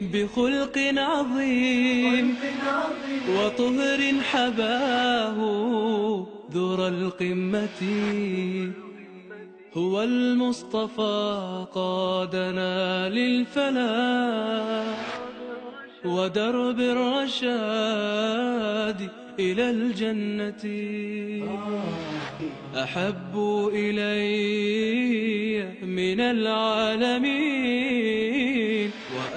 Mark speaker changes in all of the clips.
Speaker 1: بخلق عظيم وطهر حباه ذر القمة. هو المصطفى قادنا للفلاح ودرب الرشاد إلى الجنة. أحب إلي من العالمين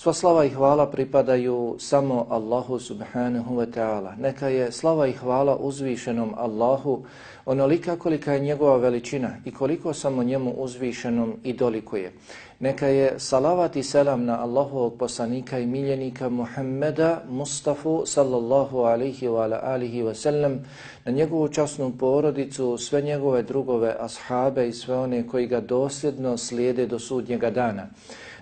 Speaker 2: Sva slava i hvala pripadaju samo Allahu subhanahu wa ta'ala. Neka je slava i hvala uzvišenom Allahu onolika kolika je njegova veličina i koliko samo njemu uzvišenom i dolikuje. Neka je salavat i selam na Allahovog poslanika i miljenika Muhammeda Mustafa sallallahu alihi wa alihi wa sallam, na njegovu časnu porodicu, sve njegove drugove ashabe i sve one koji ga dosljedno slijede do sudnjega dana.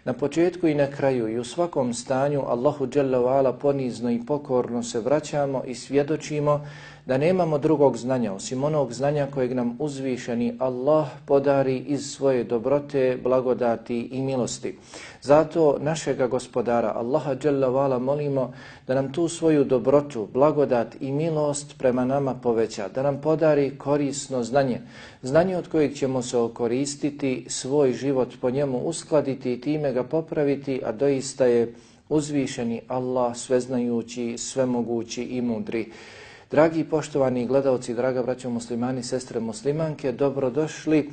Speaker 2: Na početku i na kraju i u svakom stanju Allahu Jalla Ala ponizno i pokorno se vraćamo i svjedočimo da nemamo drugog znanja osim onog znanja kojeg nam uzvišeni Allah podari iz svoje dobrote, blagodati i milosti. Zato našega gospodara Allaha dželle molimo da nam tu svoju dobrotu, blagodat i milost prema nama poveća, da nam podari korisno znanje, znanje od kojeg ćemo se okoristiti, svoj život po njemu uskladiti i time ga popraviti, a doista je uzvišeni Allah sveznajući, svemogući i mudri. Dragi poštovani gledalci, draga braćo muslimani, sestre muslimanke, dobrodošli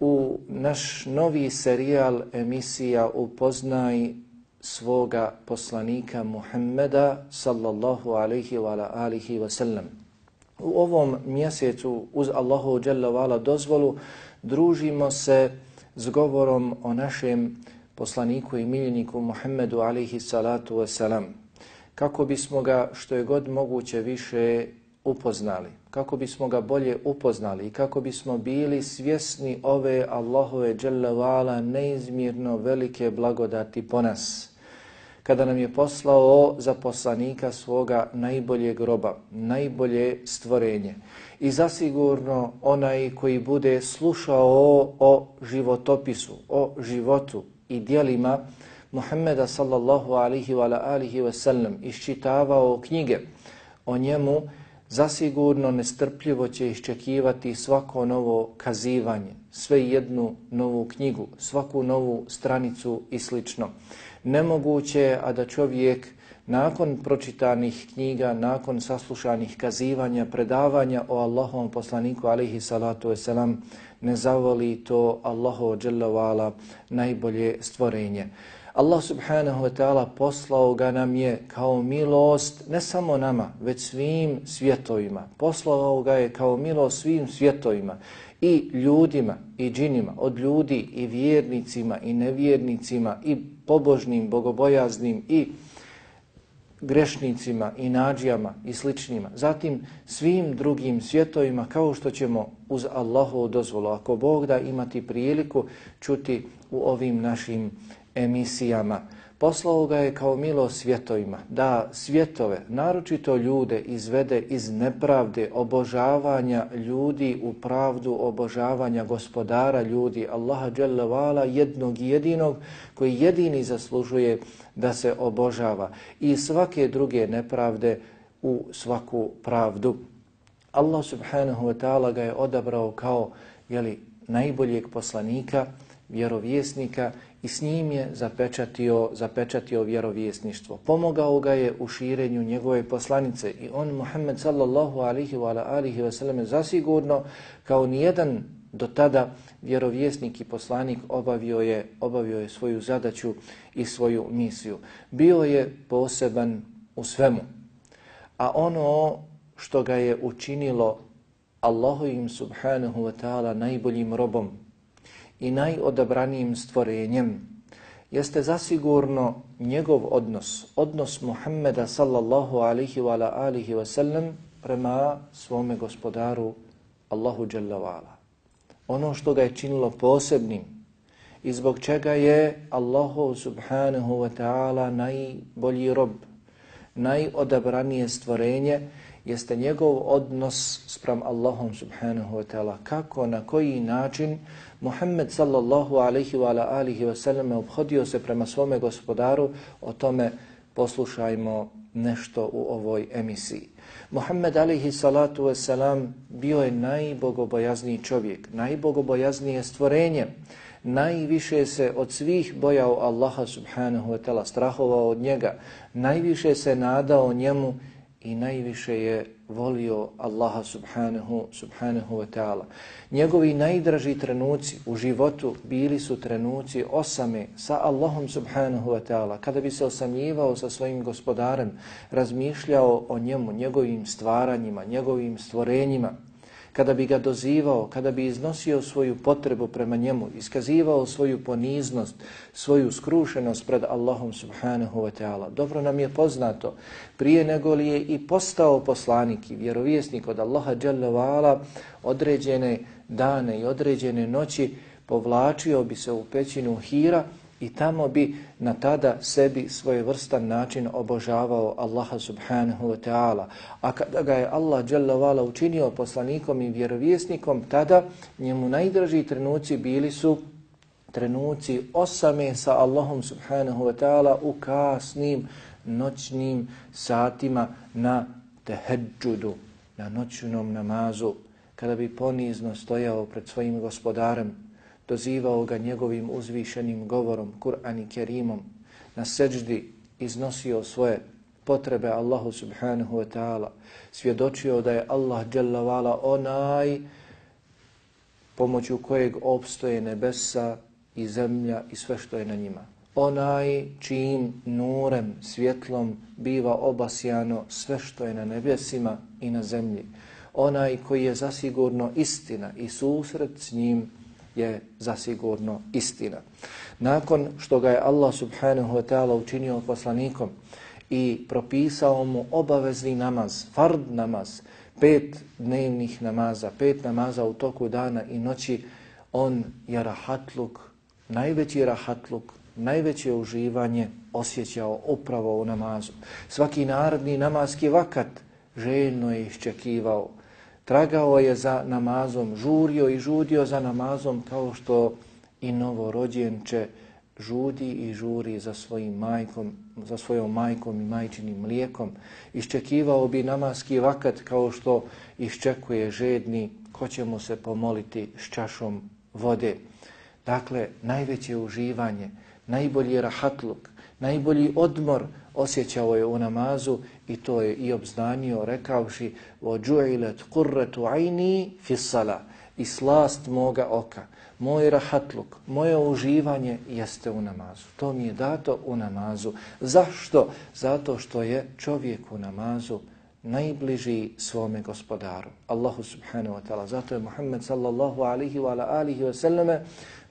Speaker 2: u naš novi serijal emisija Upoznaj svoga poslanika Muhammeda sallallahu alaihi wa alihi wa sallam. U ovom mjesecu uz Allahu dželle vala dozvolu družimo se s govorom o našem poslaniku i miljeniku Muhammedu alaihi salatu wa salam kako bismo ga što je god moguće više upoznali, kako bismo ga bolje upoznali. I kako bismo bili svjesni ove Allahove dželevala neizmjerno velike blagodati po nas. Kada nam je poslao za poslanika svoga najboljeg groba, najbolje stvorenje. I zasigurno onaj koji bude slušao o životopisu, o životu i dijelima Muhammeda sallallahu alihi wa alihi wa sallam iščitavao knjige o njemu, zasigurno nestrpljivo će iščekivati svako novo kazivanje, sve jednu novu knjigu, svaku novu stranicu i slično. Nemoguće a da čovjek nakon pročitanih knjiga, nakon saslušanih kazivanja, predavanja o Allahovom poslaniku alihi salatu wasalam, ne zavoli to Allahovo dželavala najbolje stvorenje. Allah subhanahu wa ta'ala poslao ga nam je kao milost ne samo nama, već svim svjetovima. Poslao ga je kao milost svim svjetovima i ljudima i džinima, od ljudi i vjernicima i nevjernicima i pobožnim, bogobojaznim i grešnicima i nađijama i sličnima. Zatim svim drugim svjetovima kao što ćemo uz Allahovu dozvolu, ako Bog da imati priliku čuti u ovim našim emisijama. Poslao ga je kao milo svjetovima, da svjetove, naročito ljude, izvede iz nepravde, obožavanja ljudi u pravdu, obožavanja gospodara ljudi, Allaha dželle jednog i jedinog, koji jedini zaslužuje da se obožava i svake druge nepravde u svaku pravdu. Allah subhanahu wa ta'ala ga je odabrao kao jeli, najboljeg poslanika, vjerovjesnika i s njim je zapečatio, zapečatio vjerovjesništvo. Pomogao ga je u širenju njegove poslanice i on, Muhammed sallallahu alihi wa alihi wa sallam, zasigurno kao nijedan do tada vjerovjesnik i poslanik obavio je, obavio je svoju zadaću i svoju misiju. Bio je poseban u svemu. A ono što ga je učinilo Allahovim subhanahu wa ta'ala najboljim robom i najodabranijim stvorenjem jeste zasigurno njegov odnos, odnos Muhammeda sallallahu alihi wa alihi wa sallam prema svome gospodaru Allahu jalla. Ono što ga je činilo posebnim i zbog čega je Allahu subhanahu wa ta'ala najbolji rob, najodabranije stvorenje, jeste njegov odnos sprem Allahom subhanahu wa ta'ala. Kako, na koji način Muhammed sallallahu alaihi wa alihi wa sallam obhodio se prema svome gospodaru, o tome poslušajmo nešto u ovoj emisiji. Muhammed alaihi salatu wa salam bio je najbogobojazniji čovjek, najbogobojaznije stvorenje, najviše se od svih bojao Allaha subhanahu wa ta'ala, strahovao od njega, najviše se nadao njemu i najviše je volio Allaha subhanahu, subhanahu wa ta'ala. Njegovi najdraži trenuci u životu bili su trenuci osame sa Allahom subhanahu wa ta'ala. Kada bi se osamljivao sa svojim gospodarem, razmišljao o njemu, njegovim stvaranjima, njegovim stvorenjima, kada bi ga dozivao, kada bi iznosio svoju potrebu prema njemu, iskazivao svoju poniznost, svoju skrušenost pred Allahom subhanahu wa ta'ala. Dobro nam je poznato, prije nego li je i postao poslanik i vjerovjesnik od Allaha dželle određene dane i određene noći povlačio bi se u pećinu Hira i tamo bi na tada sebi svojevrstan način obožavao Allaha subhanahu wa ta'ala. A kada ga je Allah dželle učinio poslanikom i vjerovjesnikom, tada njemu najdraži trenuci bili su trenuci osame sa Allahom subhanahu wa ta'ala u kasnim noćnim satima na teheđudu, na noćnom namazu, kada bi ponizno stojao pred svojim gospodarem dozivao ga njegovim uzvišenim govorom, Kur'an i Kerimom, na seđdi iznosio svoje potrebe Allahu subhanahu wa ta'ala, svjedočio da je Allah dželavala onaj pomoću kojeg opstoje nebesa i zemlja i sve što je na njima. Onaj čijim nurem, svjetlom biva obasjano sve što je na nebesima i na zemlji. Onaj koji je zasigurno istina i susret s njim je zasigurno istina. Nakon što ga je Allah subhanahu wa ta'ala učinio poslanikom i propisao mu obavezni namaz, fard namaz, pet dnevnih namaza, pet namaza u toku dana i noći, on je rahatluk, najveći rahatluk, najveće uživanje osjećao upravo u namazu. Svaki narodni namazki vakat željno je iščekivao, tragao je za namazom, žurio i žudio za namazom kao što i novorođenče žudi i žuri za svojim majkom, za svojom majkom i majčinim mlijekom. Iščekivao bi namaski vakat kao što iščekuje žedni ko će mu se pomoliti s čašom vode. Dakle, najveće uživanje, najbolji rahatluk, najbolji odmor osjećao je u namazu i to je i obznanio rekavši وَجُعِلَتْ قُرَّةُ عَيْنِي فِي السَّلَةِ I slast moga oka, moj rahatluk, moje uživanje jeste u namazu. To mi je dato u namazu. Zašto? Zato što je čovjek u namazu najbliži svome gospodaru, Allahu subhanahu wa ta'ala. Zato je Muhammed sallallahu alihi wa alihi wa sallame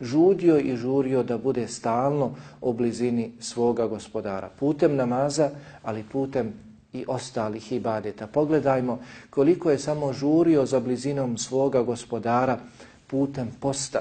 Speaker 2: žudio i žurio da bude stalno u blizini svoga gospodara. Putem namaza, ali putem i ostalih ibadeta. Pogledajmo koliko je samo žurio za blizinom svoga gospodara putem posta,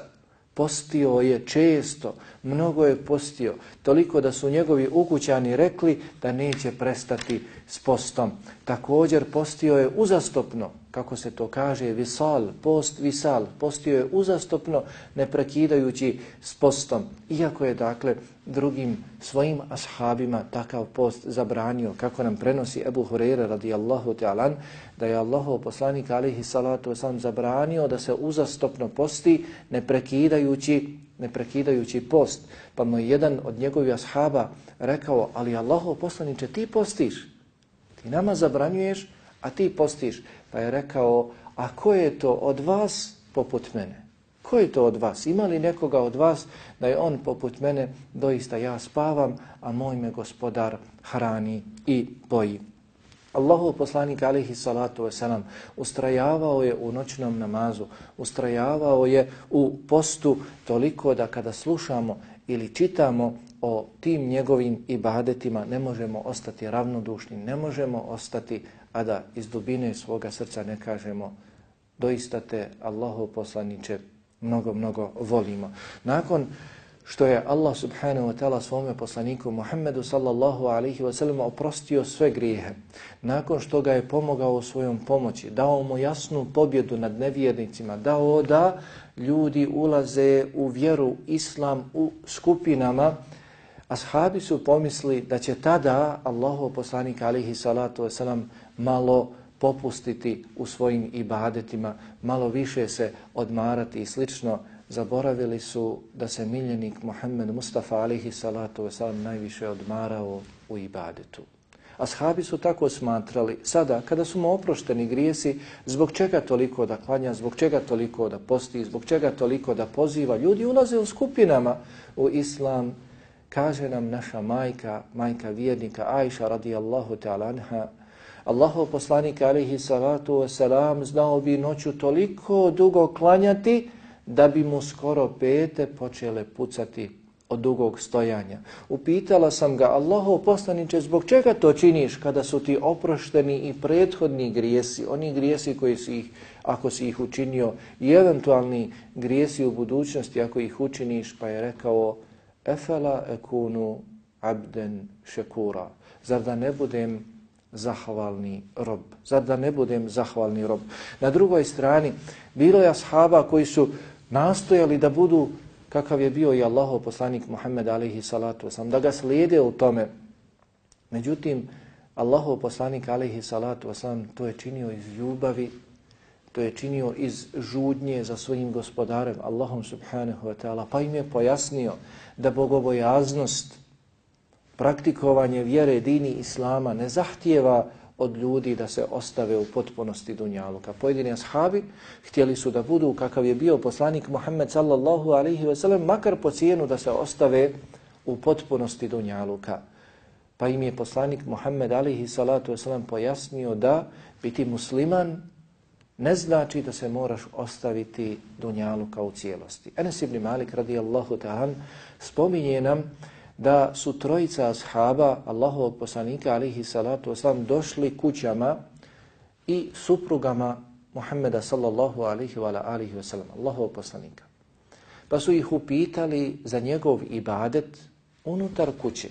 Speaker 2: Postio je često, mnogo je postio, toliko da su njegovi ukućani rekli da neće prestati s postom. Također postio je uzastopno, kako se to kaže, visal, post, visal, postio je uzastopno, ne prekidajući s postom. Iako je, dakle, drugim svojim ashabima takav post zabranio, kako nam prenosi Ebu Hureyre radijallahu ta'alan, da je Allahov poslanik alihi salatu wasalam zabranio da se uzastopno posti, ne prekidajući, ne prekidajući post. Pa mu je jedan od njegovih ashaba rekao, ali Allahov poslaniče, ti postiš, ti nama zabranjuješ, a ti postiš. Pa je rekao, a ko je to od vas poput mene? Ko je to od vas? Ima li nekoga od vas da je on poput mene, doista ja spavam, a moj me gospodar hrani i boji? Allahu poslanik alihi salatu wasalam ustrajavao je u noćnom namazu, ustrajavao je u postu toliko da kada slušamo ili čitamo o tim njegovim ibadetima ne možemo ostati ravnodušni, ne možemo ostati a da iz dubine svoga srca ne kažemo doista te Allahu poslaniče mnogo, mnogo volimo. Nakon što je Allah subhanahu wa ta'ala svome poslaniku Muhammedu sallallahu alaihi wa sallam oprostio sve grijehe, nakon što ga je pomogao u svojom pomoći, dao mu jasnu pobjedu nad nevjernicima, dao da ljudi ulaze u vjeru islam u skupinama, ashabi su pomisli da će tada Allahu poslanik alaihi salatu wa sallam malo popustiti u svojim ibadetima, malo više se odmarati i slično, zaboravili su da se miljenik Muhammed Mustafa alihi salatu wasalam najviše odmarao u ibadetu. Ashabi su tako smatrali, sada kada su mu oprošteni grijesi, zbog čega toliko da klanja, zbog čega toliko da posti, zbog čega toliko da poziva, ljudi ulaze u skupinama. U islam, kaže nam naša majka, majka vjernika Aisha radijallahu ta'ala anha, Allahov poslanik alihi salatu wasalam znao bi noću toliko dugo klanjati da bi mu skoro pete počele pucati od dugog stojanja. Upitala sam ga, Allahov poslaniče, zbog čega to činiš kada su ti oprošteni i prethodni grijesi, oni grijesi koji su ih, ako si ih učinio, i eventualni grijesi u budućnosti ako ih učiniš, pa je rekao, Efela ekunu abden šekura. Zar da ne budem zahvalni rob. Zar da ne budem zahvalni rob? Na drugoj strani, bilo je ashaba koji su nastojali da budu kakav je bio i Allahov poslanik Muhammed alaihi salatu wasalam, da ga slijede u tome. Međutim, Allahov poslanik alaihi salatu wasalam to je činio iz ljubavi, to je činio iz žudnje za svojim gospodarem, Allahom subhanahu wa ta'ala, pa im je pojasnio da bogobojaznost praktikovanje vjere dini islama ne zahtijeva od ljudi da se ostave u potpunosti dunjaluka. Pojedini ashabi htjeli su da budu kakav je bio poslanik Muhammed sallallahu alaihi ve sellem, makar po cijenu da se ostave u potpunosti dunjaluka. Pa im je poslanik Muhammed alaihi salatu wasallam pojasnio da biti musliman ne znači da se moraš ostaviti dunjaluka u cijelosti. Enes ibn Malik radijallahu ta'an spominje nam da su trojica ashaba Allahovog poslanika alihi salatu wasalam došli kućama i suprugama Muhammeda sallallahu alihi wa alihi wasalam, Allahovog poslanika. Pa su ih upitali za njegov ibadet unutar kuće.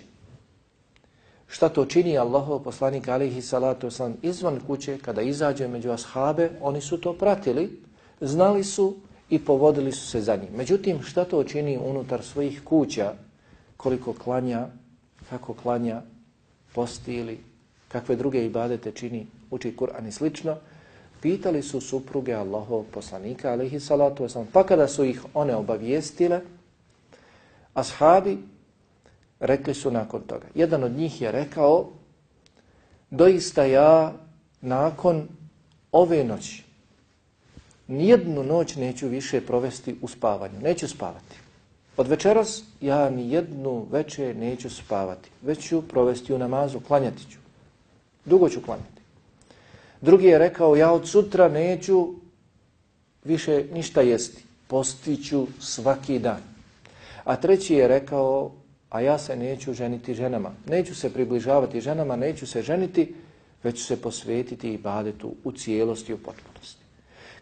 Speaker 2: Šta to čini Allahov poslanik alihi salatu wasalam izvan kuće kada izađe među ashabe, oni su to pratili, znali su i povodili su se za njim. Međutim, šta to čini unutar svojih kuća koliko klanja, kako klanja, posti ili kakve druge ibadete čini, uči Kur'an i slično, pitali su supruge Allahov poslanika, alaihi salatu wasalam, pa kada su ih one obavijestile, ashabi rekli su nakon toga. Jedan od njih je rekao, doista ja nakon ove noći, nijednu noć neću više provesti u spavanju, neću spavati. Od večeras ja ni jednu večer neću spavati, već ću provesti u namazu, klanjati ću. Dugo ću klanjati. Drugi je rekao, ja od sutra neću više ništa jesti, postiću svaki dan. A treći je rekao, a ja se neću ženiti ženama. Neću se približavati ženama, neću se ženiti, već ću se posvetiti ibadetu u cijelosti, u potpunosti.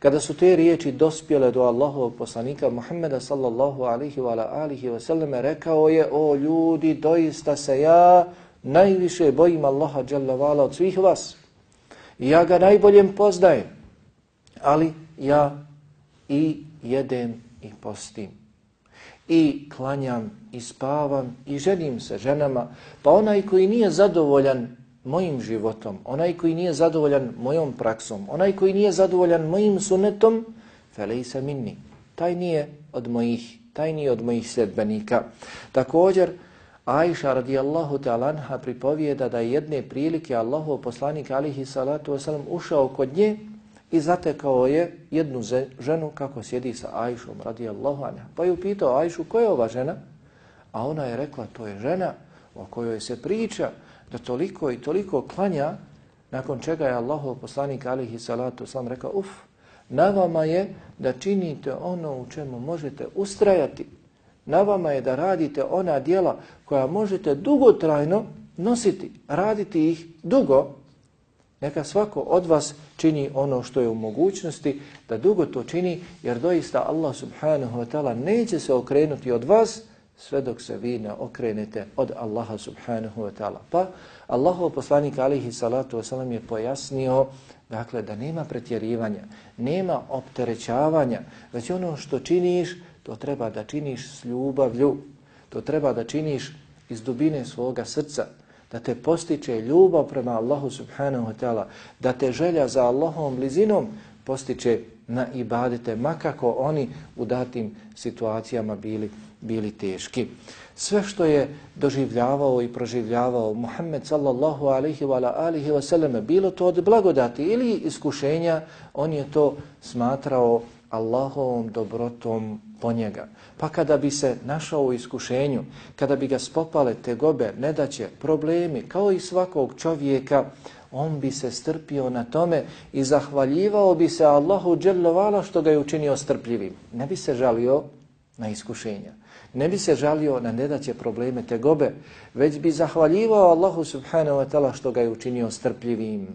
Speaker 2: Kada su te riječi dospjele do Allahovog poslanika Muhammeda sallallahu alihi wa alihi wa sallame, rekao je, o ljudi, doista se ja najviše bojim Allaha dželavala od svih vas. Ja ga najboljem poznajem, ali ja i jedem i postim. I klanjam i spavam i ženim se ženama, pa onaj koji nije zadovoljan mojim životom, onaj koji nije zadovoljan mojom praksom, onaj koji nije zadovoljan mojim sunetom, felejsa minni. Taj nije od mojih, taj nije od mojih sledbenika. Također, Aisha radijallahu ta'ala anha pripovijeda da je jedne prilike Allahov poslanik alihi salatu wasalam ušao kod nje i zatekao je jednu ženu kako sjedi sa Aishom radijallahu anha. Pa je upitao Aishu ko je ova žena? A ona je rekla to je žena o kojoj se priča da toliko i toliko klanja, nakon čega je Allahov poslanik alihi salatu sam rekao, uf, na vama je da činite ono u čemu možete ustrajati. Na vama je da radite ona dijela koja možete dugotrajno nositi, raditi ih dugo. Neka svako od vas čini ono što je u mogućnosti da dugo to čini, jer doista Allah subhanahu wa ta'ala neće se okrenuti od vas, sve dok se vi ne okrenete od Allaha subhanahu wa ta'ala. Pa Allahov poslanik alihi salatu wasalam je pojasnio dakle, da nema pretjerivanja, nema opterećavanja, već ono što činiš, to treba da činiš s ljubavlju, to treba da činiš iz dubine svoga srca, da te postiče ljubav prema Allahu subhanahu wa ta'ala, da te želja za Allahom blizinom postiče na ibadete, makako oni u datim situacijama bili bili teški. Sve što je doživljavao i proživljavao Muhammed sallallahu alaihi wa alihi wa sallame, bilo to od blagodati ili iskušenja, on je to smatrao Allahovom dobrotom po njega. Pa kada bi se našao u iskušenju, kada bi ga spopale te gobe, nedaće, problemi, kao i svakog čovjeka, on bi se strpio na tome i zahvaljivao bi se Allahu dželjavala što ga je učinio strpljivim. Ne bi se žalio na iskušenja ne bi se žalio na nedaće probleme te gobe, već bi zahvaljivao Allahu subhanahu wa ta'ala što ga je učinio strpljivim.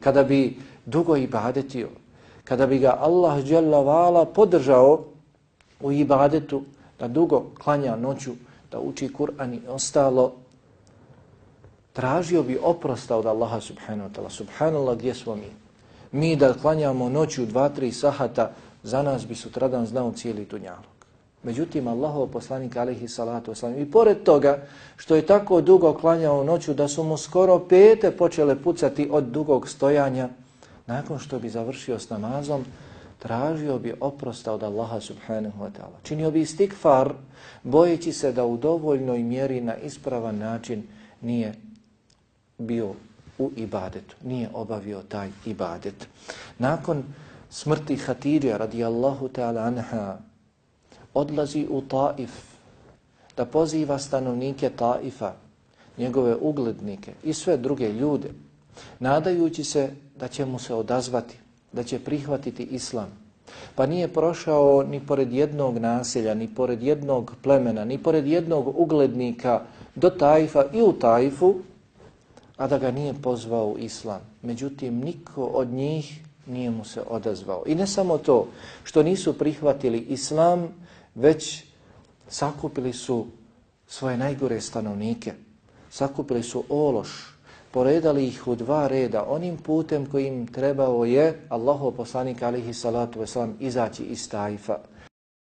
Speaker 2: Kada bi dugo ibadetio, kada bi ga Allah dželavala podržao u ibadetu, da dugo klanja noću, da uči Kur'an i ostalo, tražio bi oprosta od Allaha subhanahu wa ta'ala. Subhanallah, gdje smo mi? Mi da klanjamo noću dva, tri sahata, za nas bi sutradan znao cijeli tunjalu. Međutim, Allahov poslanik alihi salatu wasalam i pored toga što je tako dugo klanjao noću da su mu skoro pete počele pucati od dugog stojanja, nakon što bi završio s namazom, tražio bi oprosta od Allaha subhanahu wa ta'ala. Činio bi istikfar, bojeći se da u dovoljnoj mjeri na ispravan način nije bio u ibadetu, nije obavio taj ibadet. Nakon smrti Hatirja radijallahu ta'ala anha, odlazi u Taif da poziva stanovnike Taifa, njegove uglednike i sve druge ljude, nadajući se da će mu se odazvati, da će prihvatiti islam. Pa nije prošao ni pored jednog naselja, ni pored jednog plemena, ni pored jednog uglednika do Taifa i u Taifu, a da ga nije pozvao u islam. Međutim, niko od njih nije mu se odazvao. I ne samo to, što nisu prihvatili islam, već sakupili su svoje najgore stanovnike, sakupili su ološ, poredali ih u dva reda, onim putem kojim trebao je Allahov poslanik alihi salatu wasalam izaći iz tajfa.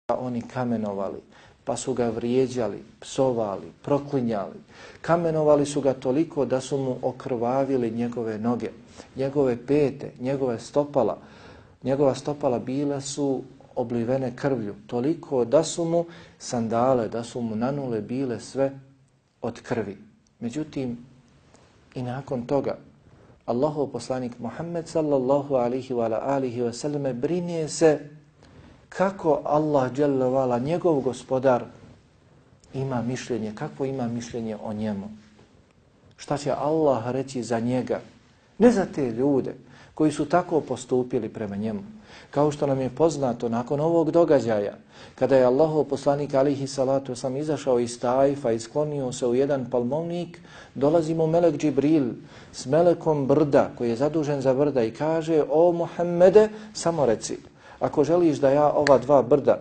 Speaker 2: Pa oni kamenovali, pa su ga vrijeđali, psovali, proklinjali. Kamenovali su ga toliko da su mu okrvavili njegove noge, njegove pete, njegove stopala. Njegova stopala bila su oblivene krvlju, toliko da su mu sandale, da su mu nanule bile sve od krvi. Međutim, i nakon toga, Allahov poslanik Muhammed sallallahu alihi wa alihi wa sallame brinje se kako Allah dželle njegov gospodar ima mišljenje, kako ima mišljenje o njemu. Šta će Allah reći za njega? Ne za te ljude koji su tako postupili prema njemu, Kao što nam je poznato nakon ovog događaja, kada je Allahov poslanik alihi salatu sam izašao iz Tajfa i sklonio se u jedan palmovnik, dolazi mu Melek Džibril s Melekom brda koji je zadužen za brda i kaže o Muhammede, samo reci, ako želiš da ja ova dva brda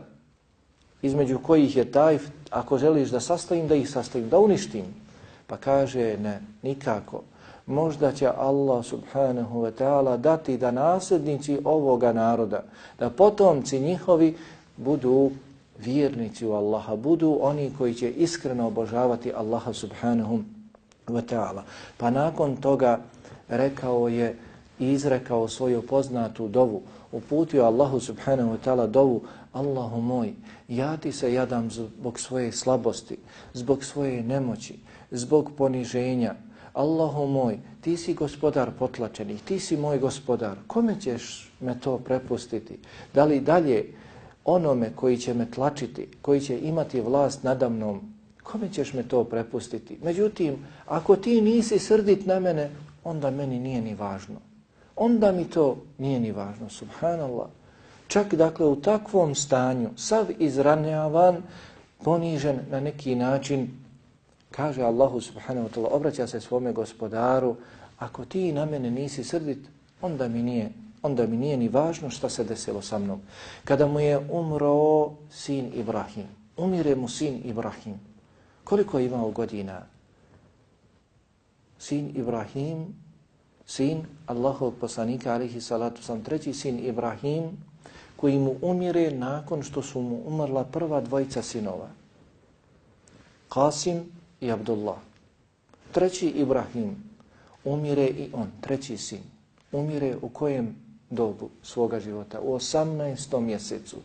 Speaker 2: između kojih je Tajf, ako želiš da sastavim, da ih sastavim, da uništim. Pa kaže ne, nikako možda će Allah subhanahu wa ta'ala dati da nasljednici ovoga naroda, da potomci njihovi budu vjernici u Allaha, budu oni koji će iskreno obožavati Allaha subhanahu wa ta'ala. Pa nakon toga rekao je i izrekao svoju poznatu dovu, uputio Allahu subhanahu wa ta'ala dovu, Allahu moj, ja ti se jadam zbog svoje slabosti, zbog svoje nemoći, zbog poniženja, Allaho moj, ti si gospodar potlačenih, ti si moj gospodar, kome ćeš me to prepustiti? Da li dalje onome koji će me tlačiti, koji će imati vlast nadamnom, kome ćeš me to prepustiti? Međutim, ako ti nisi srdit na mene, onda meni nije ni važno. Onda mi to nije ni važno, subhanallah. Čak dakle u takvom stanju, sav izranjavan, ponižen na neki način, Kaže Allahu subhanahu wa ta'ala, obraća se svome gospodaru, ako ti na mene nisi srdit, onda mi nije, onda mi nije ni važno šta se desilo sa mnom. Kada mu je umro sin Ibrahim, umire mu sin Ibrahim, koliko je imao godina? Sin Ibrahim, sin Allahov poslanika, alihi salatu sam, treći sin Ibrahim, koji mu umire nakon što su mu umrla prva dvojica sinova. Qasim i Abdullah. Treći Ibrahim umire i on, treći sin, umire u kojem dobu svoga života? U 18. mjesecu,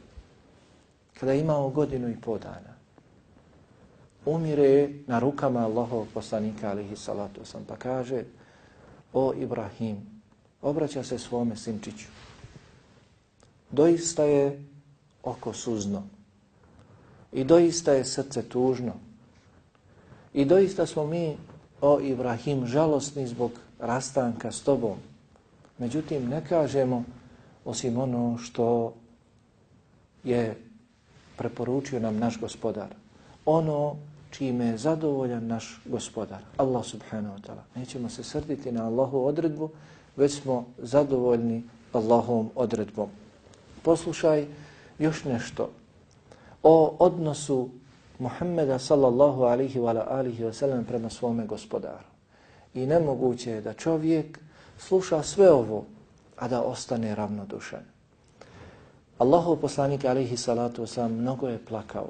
Speaker 2: kada je imao godinu i po dana. Umire na rukama Allahov poslanika, alihi salatu sam, pa kaže, o Ibrahim, obraća se svome sinčiću. Doista je oko suzno i doista je srce tužno I doista smo mi, o Ibrahim, žalostni zbog rastanka s tobom. Međutim, ne kažemo osim ono što je preporučio nam naš gospodar. Ono čime je zadovoljan naš gospodar, Allah subhanahu wa ta'ala. Nećemo se srditi na Allahu odredbu, već smo zadovoljni Allahovom odredbom. Poslušaj još nešto o odnosu Muhammeda sallallahu alihi wa alihi wa sallam prema svome gospodaru. I nemoguće je da čovjek sluša sve ovo, a da ostane ravnodušan. Allahov poslanik alihi salatu wasalam mnogo je plakao.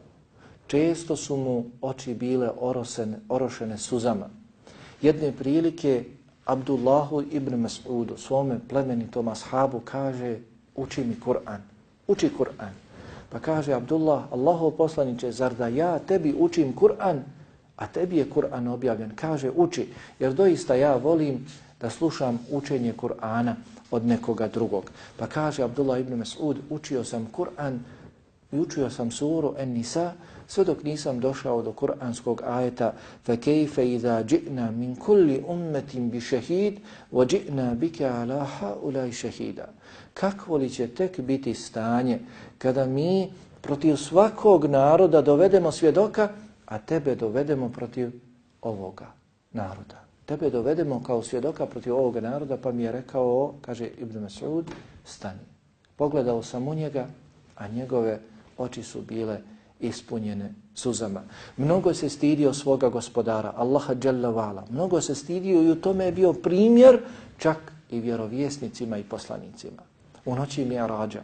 Speaker 2: Često su mu oči bile orosene, orošene suzama. Jedne prilike Abdullahu ibn Mas'udu svome plemenitom ashabu kaže uči mi Kur'an. Uči Kur'an. Pa kaže Abdullah, Allahov poslaniće, zar da ja tebi učim Kur'an, a tebi je Kur'an objavljen? Kaže, uči, jer doista ja volim da slušam učenje Kur'ana od nekoga drugog. Pa kaže Abdullah ibn Mas'ud, učio sam Kur'an i učio sam suru En-Nisa, sve dok nisam došao do kuranskog ajeta فَكَيْفَ إِذَا جِئْنَا مِنْ كُلِّ أُمَّةٍ بِشَهِيدٍ وَجِئْنَا بِكَ عَلَى هَؤُلَاءِ شَهِيدًا Kakvo li će tek biti stanje kada mi protiv svakog naroda dovedemo svjedoka, a tebe dovedemo protiv ovoga naroda. Tebe dovedemo kao svjedoka protiv ovoga naroda, pa mi je rekao, kaže Ibn Mas'ud, stani. Pogledao sam u njega, a njegove oči su bile ispunjene suzama. Mnogo se stidio svoga gospodara, Allaha Jalla Mnogo se stidio i u tome je bio primjer čak i vjerovjesnicima i poslanicima. U noći Mi'arađa,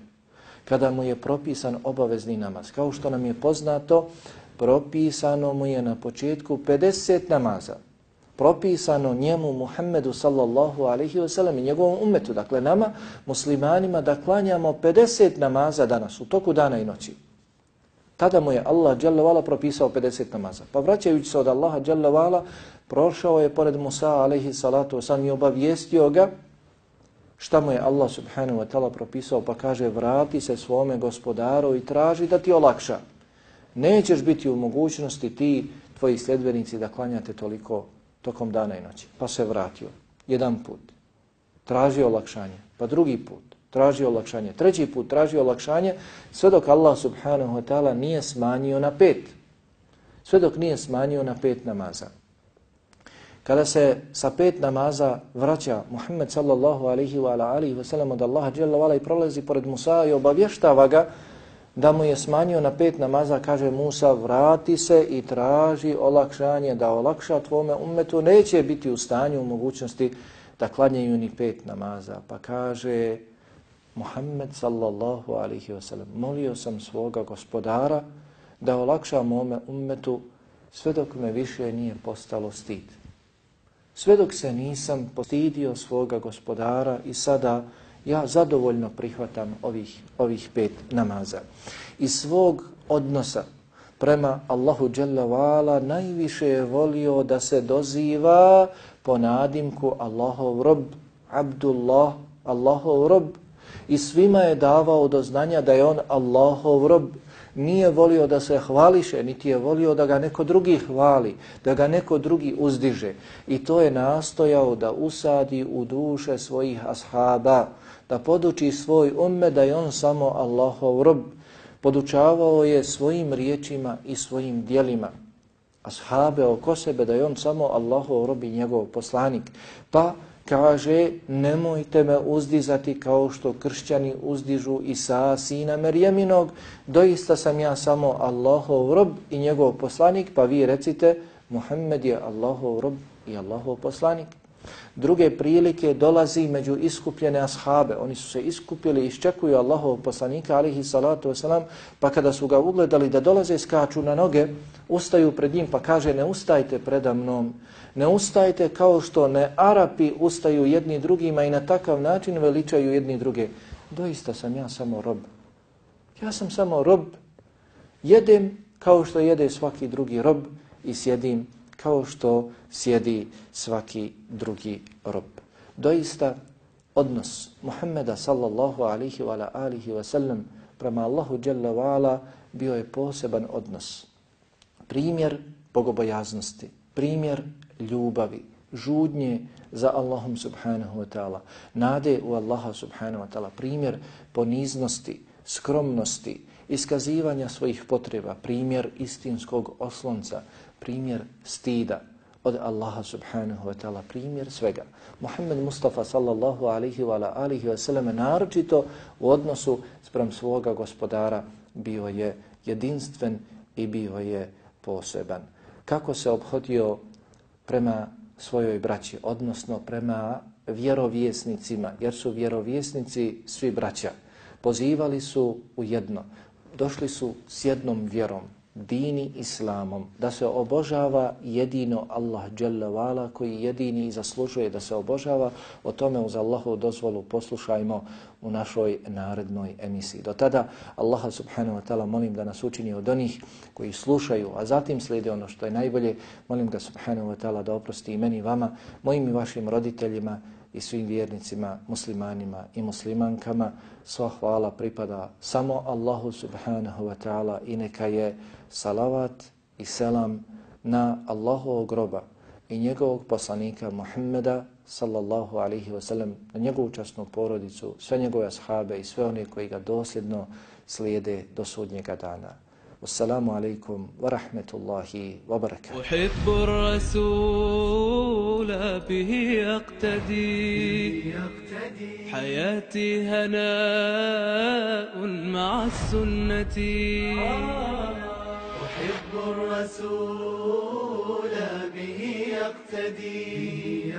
Speaker 2: kada mu je propisan obavezni namaz. Kao što nam je poznato, propisano mu je na početku 50 namaza. Propisano njemu Muhammedu sallallahu alaihi wa sallam i njegovom umetu, dakle nama, muslimanima, da klanjamo 50 namaza danas, u toku dana i noći. Tada mu je Allah dželle propisao 50 namaza. Pa vraćajući se od Allaha dželle prošao je pored Musa alejhi salatu wasallam i obavijestio ga šta mu je Allah subhanahu wa ta'ala propisao, pa kaže vrati se svome gospodaru i traži da ti olakša. Nećeš biti u mogućnosti ti, tvoji sljedbenici, da klanjate toliko tokom dana i noći. Pa se vratio. Jedan put. Traži olakšanje. Pa drugi put tražio olakšanje, treći put tražio olakšanje, sve dok Allah subhanahu wa ta'ala nije smanjio na pet. Sve dok nije smanjio na pet namaza. Kada se sa pet namaza vraća Muhammed sallallahu alaihi wa alaihi wa sallam od Allaha jalla vala i prolazi pored Musa i obavještava ga da mu je smanjio na pet namaza, kaže Musa, vrati se i traži olakšanje, da olakša tvome umetu, neće biti u stanju u mogućnosti da klanjaju ni pet namaza. Pa kaže Muhammed sallallahu alaihi wa sallam, molio sam svoga gospodara da olakša mome umetu sve dok me više nije postalo stid. Sve dok se nisam postidio svoga gospodara i sada ja zadovoljno prihvatam ovih, ovih pet namaza. I svog odnosa prema Allahu Jalla najviše je volio da se doziva po nadimku Allahov rob, Abdullah, Allahov rob. I svima je davao do znanja da je on Allahov rob. Nije volio da se hvališe, niti je volio da ga neko drugi hvali, da ga neko drugi uzdiže. I to je nastojao da usadi u duše svojih ashaba da poduči svoj umme da je on samo Allahov rob. Podučavao je svojim riječima i svojim dijelima. Ashabe oko sebe da je on samo Allahov rob i njegov poslanik. Pa kaže nemojte me uzdizati kao što kršćani uzdižu Isa sina Merjeminog. Doista sam ja samo Allahov rob i njegov poslanik pa vi recite Muhammed je Allahov rob i Allahov poslanik druge prilike dolazi među iskupljene ashabe. Oni su se iskupili i iščekuju Allahov poslanika, alihi salatu wasalam, pa kada su ga ugledali da dolaze, skaču na noge, ustaju pred njim, pa kaže ne ustajte preda mnom, ne ustajte kao što ne Arapi ustaju jedni drugima i na takav način veličaju jedni druge. Doista sam ja samo rob. Ja sam samo rob. Jedem kao što jede svaki drugi rob i sjedim kao što sjedi svaki drugi rob. Doista odnos Muhammeda sallallahu alihi wa alihi wa sallam prema Allahu jalla wa ala bio je poseban odnos. Primjer bogobojaznosti, primjer ljubavi, žudnje za Allahom subhanahu wa ta'ala, nade u Allaha subhanahu wa ta'ala, primjer poniznosti, skromnosti, iskazivanja svojih potreba, primjer istinskog oslonca, primjer stida od Allaha subhanahu wa ta'ala, primjer svega. Muhammed Mustafa sallallahu alihi wa alihi wa sallam naročito u odnosu sprem svoga gospodara bio je jedinstven i bio je poseban. Kako se obhodio prema svojoj braći, odnosno prema vjerovjesnicima, jer su vjerovjesnici svi braća. Pozivali su u jedno, došli su s jednom vjerom, dini islamom, da se obožava jedino Allah Jalla koji jedini zaslužuje da se obožava, o tome uz Allahu dozvolu poslušajmo u našoj narednoj emisiji. Do tada Allaha subhanahu wa ta'ala molim da nas učini od onih koji slušaju, a zatim slijede ono što je najbolje, molim ga subhanahu wa ta'ala da oprosti i meni vama, mojim i vašim roditeljima, i svim vjernicima, muslimanima i muslimankama. Sva hvala pripada samo Allahu subhanahu wa ta'ala i neka je salavat i selam na Allahovog groba i njegovog poslanika Muhammeda sallallahu alaihi wa sallam, na njegovu časnu porodicu, sve njegove ashabe i sve one koji ga dosljedno slijede do sudnjega dana. Wassalamu alaikum wa rahmetullahi wa
Speaker 1: barakatuh. الرسول به يقتدي. حياتي هناء مع السنة.
Speaker 3: أحب الرسول به يقتدي.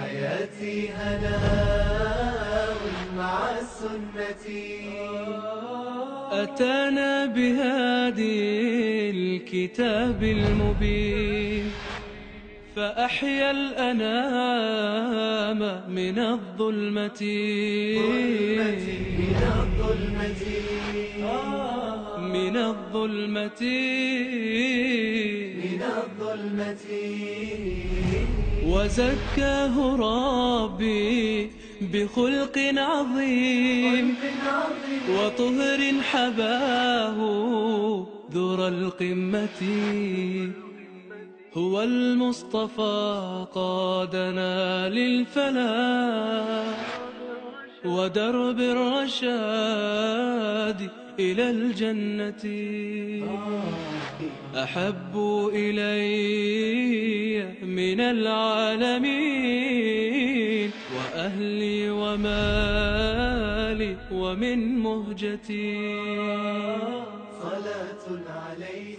Speaker 3: حياتي هناء مع السنة.
Speaker 1: أتانا بهادي الكتاب المبين. فأحيا الأنام من الظلمة.
Speaker 3: من الظلمة.
Speaker 1: من الظلمة.
Speaker 3: من الظلمة.
Speaker 1: وزكاه ربي بخلق عظيم. وطهر حباه ذر القمة هو المصطفى قادنا للفلاح ودرب الرشاد إلى الجنة. أحب إلي من العالمين وأهلي ومالي ومن مهجتي.
Speaker 3: صلاة عليه